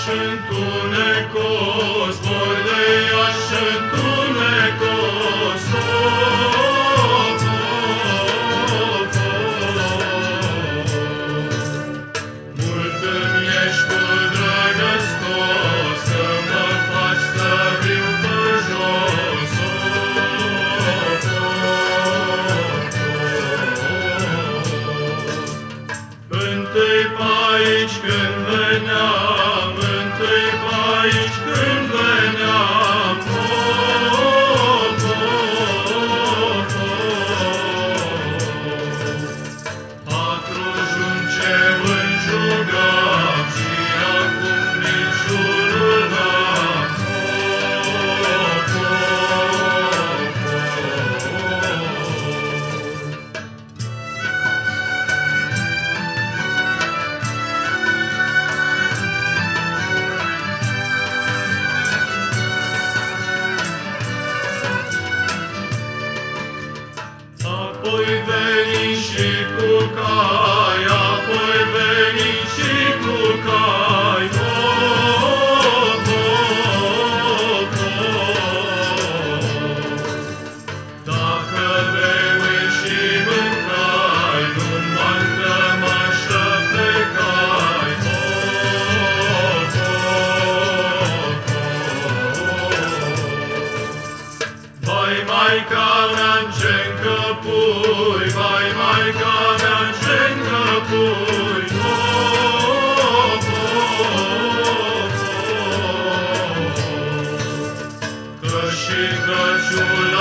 Iași întunecos, zbor de Iași întunecos, of, of, of. Mult îmi ești tu drăgăstos, să mă faci să viu pe jos, of, aici când Poi veni și cu caia, veni și cu cai. Oh, oh, oh, Dacă beui și mâncai, nu mă așa pe cai. Vai mai calea, încencă pui, vai, maica mea încencă pui, of, of, of, Că și căciul